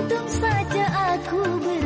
Untung saja aku bertahan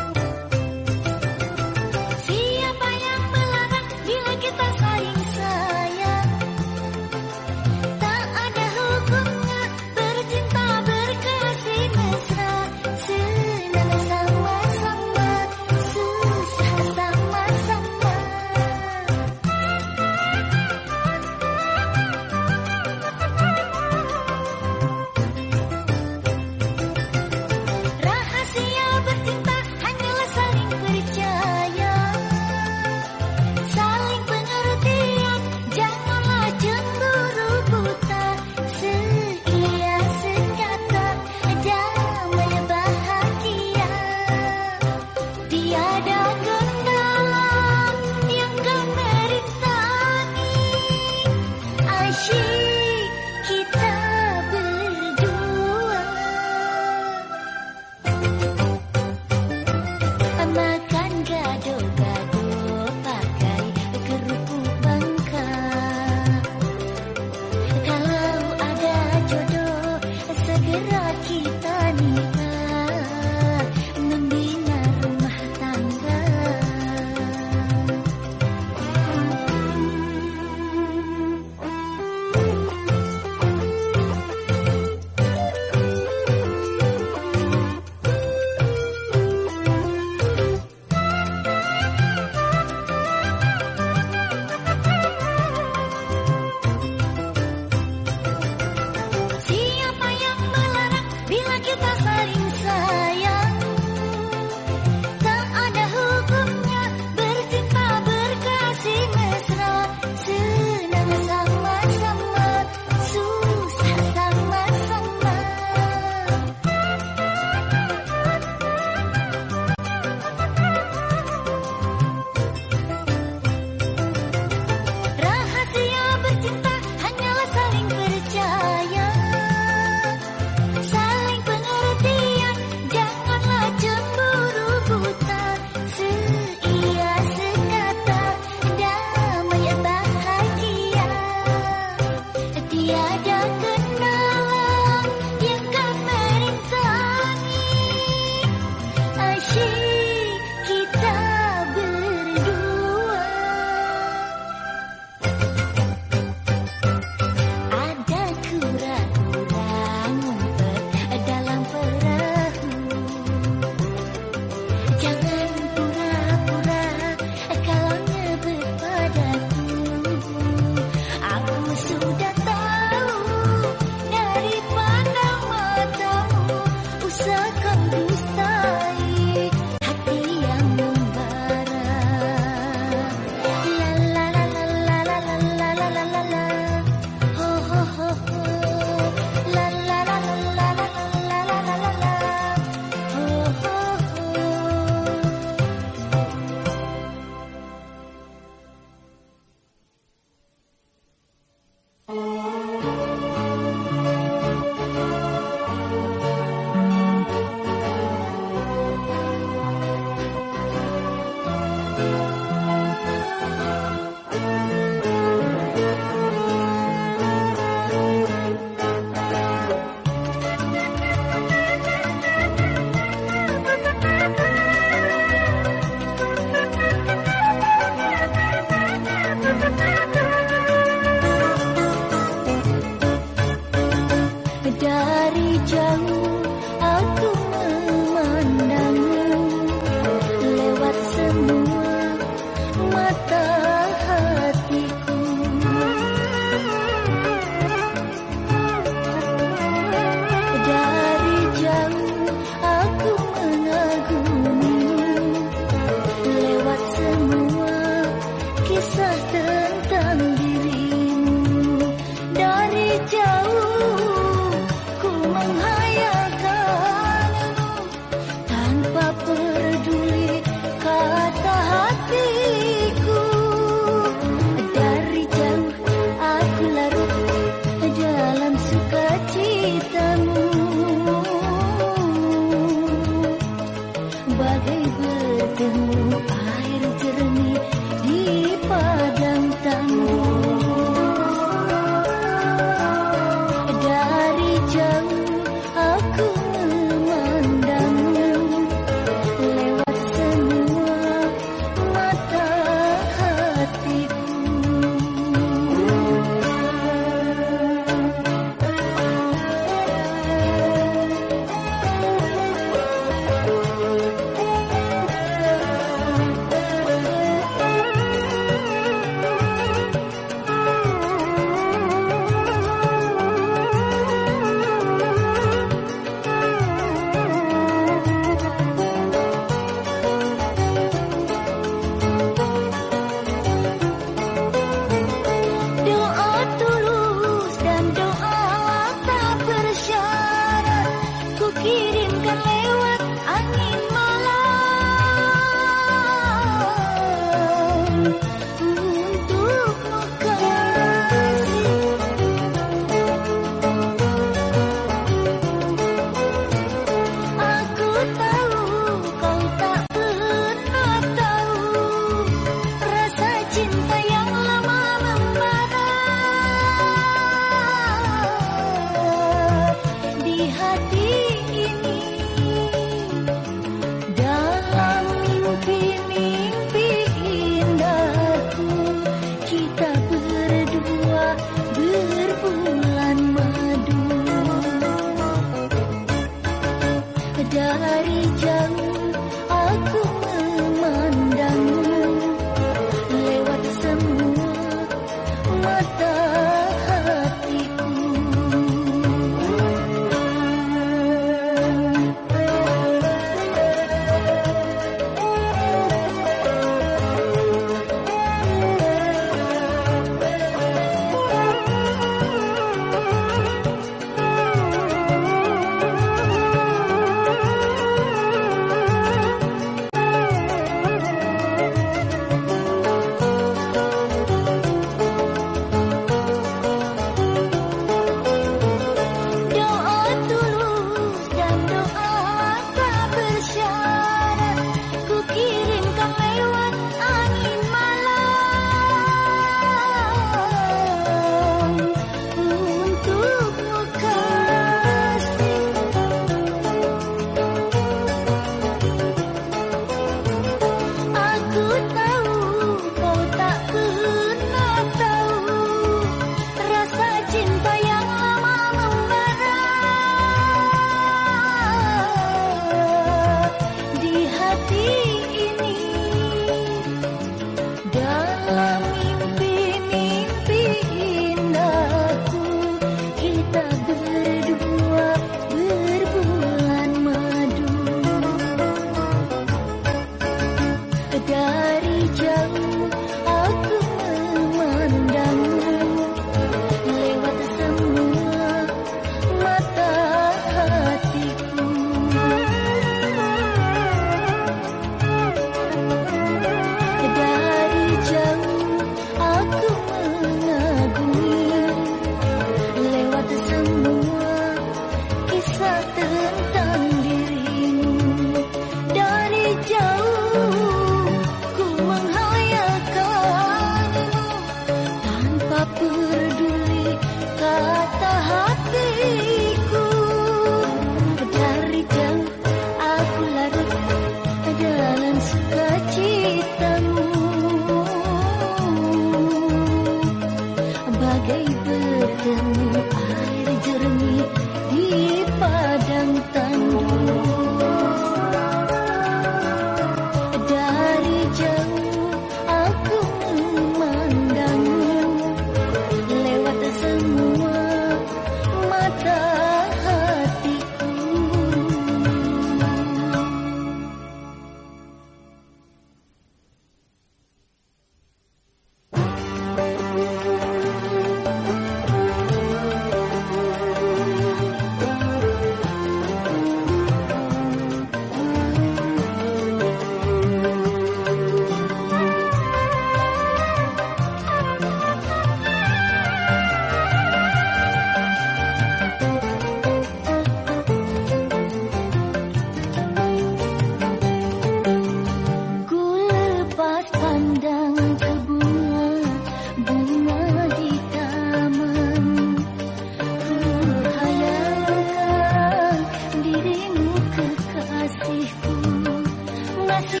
ます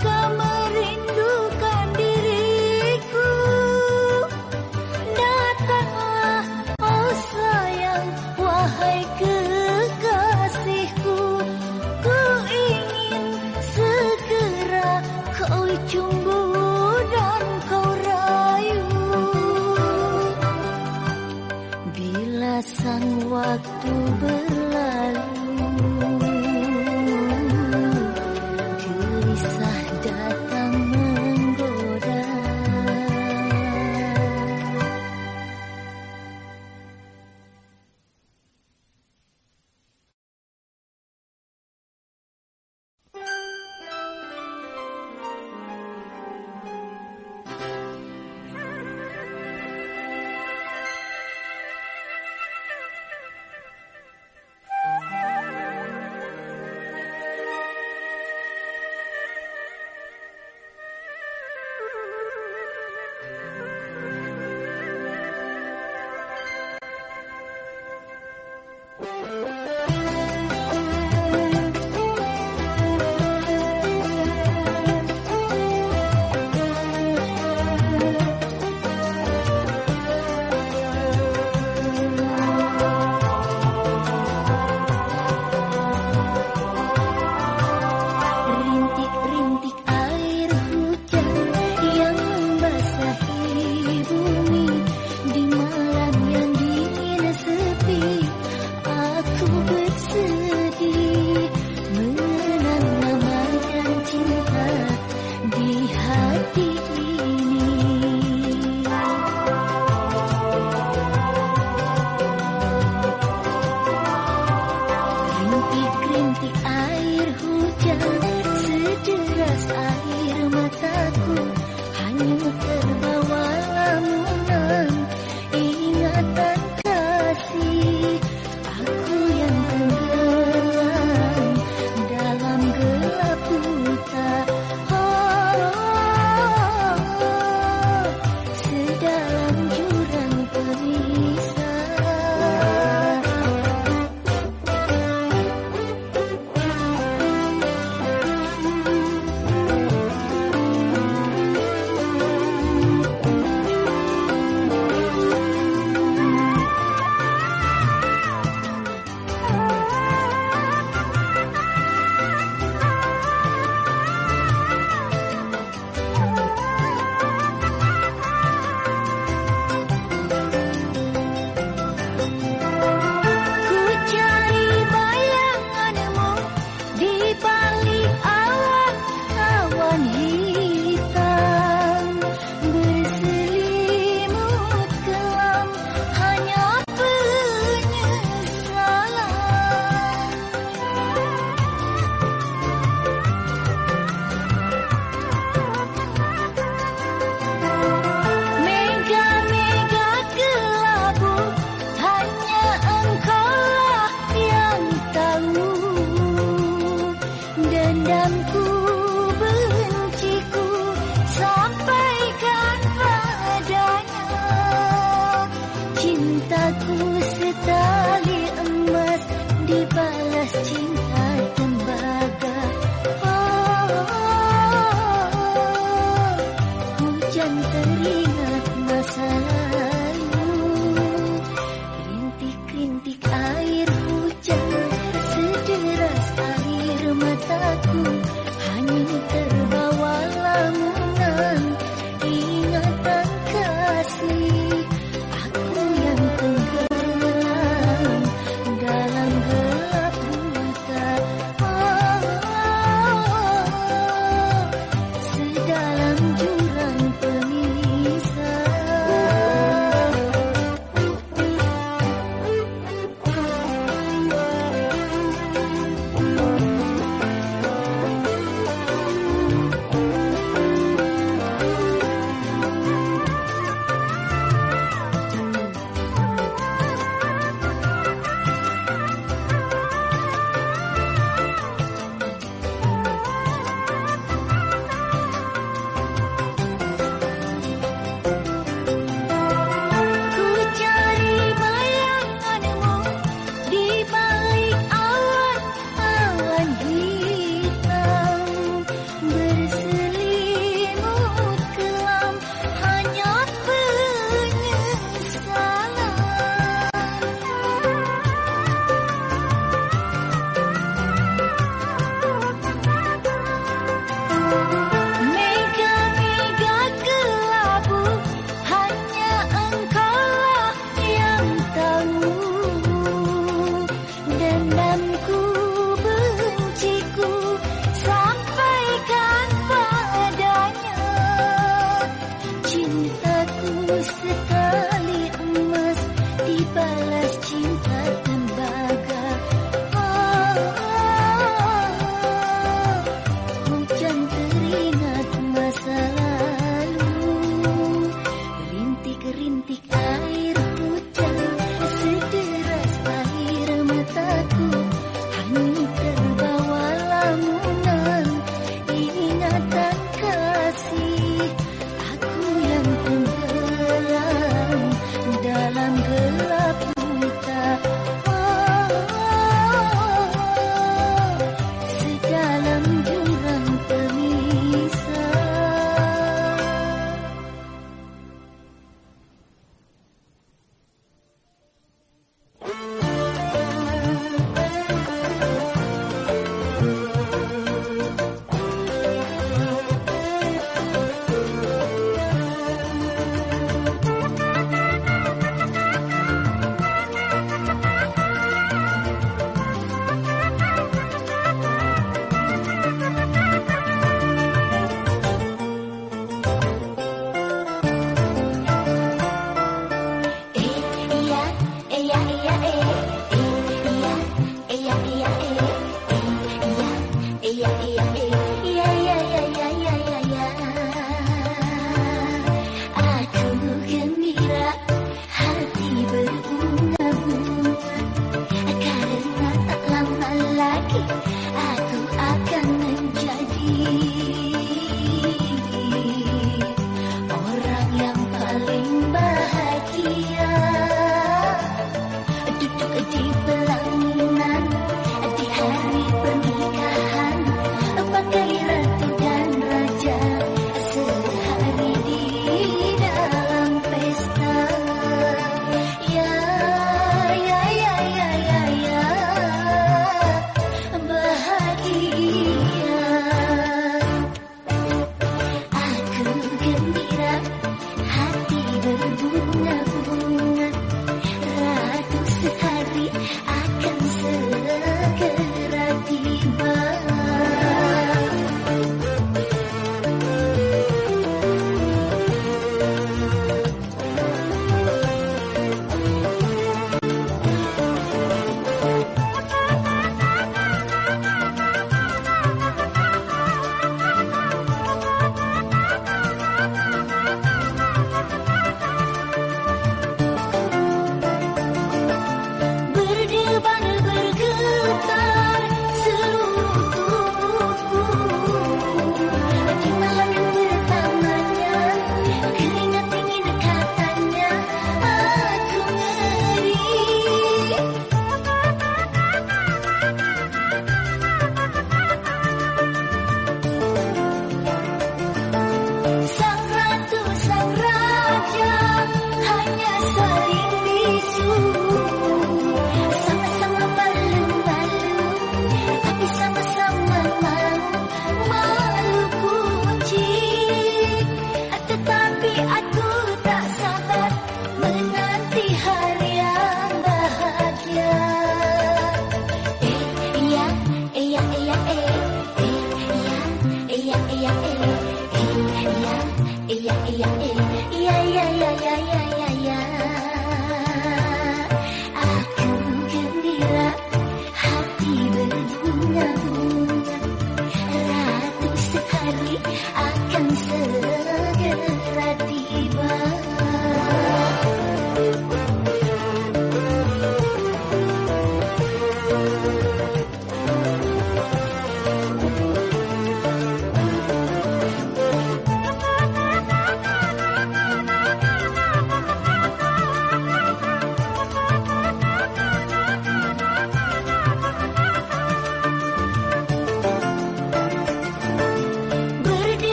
come on.